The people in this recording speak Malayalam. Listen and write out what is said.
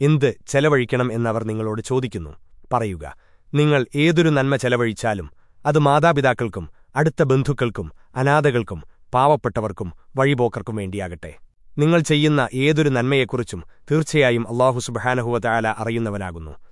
എന്ത് ചെലവഴിക്കണം എന്നവർ നിങ്ങളോട് ചോദിക്കുന്നു. പറയുക നിങ്ങൾ ഏതൊരു നന്മ ചെലവഴിച്ചാലും അത് മാതാപിതാക്കൾക്കും അടുത്ത ബന്ധുക്കൾക്കും അനാഥകൾക്കും പാവപ്പെട്ടവർക്കും വഴിപോക്കർക്കും വേണ്ടിയാകട്ടെ. നിങ്ങൾ ചെയ്യുന്ന ഏതൊരു നന്മയെക്കുറിച്ചും തീർച്ചയായും അള്ളാഹു സുബഹാനഹുവ അറിയുന്നവനാകുന്നു.